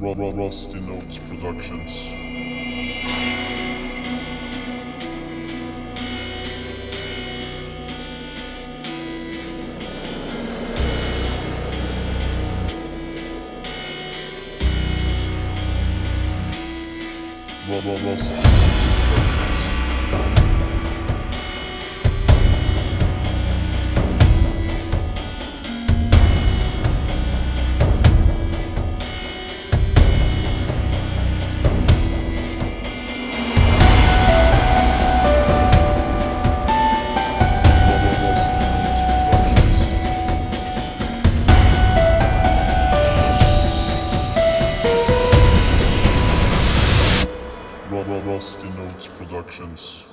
Ru- Rusty Notes Productions. Ru- Ru- Rusty Rusty Notes Productions.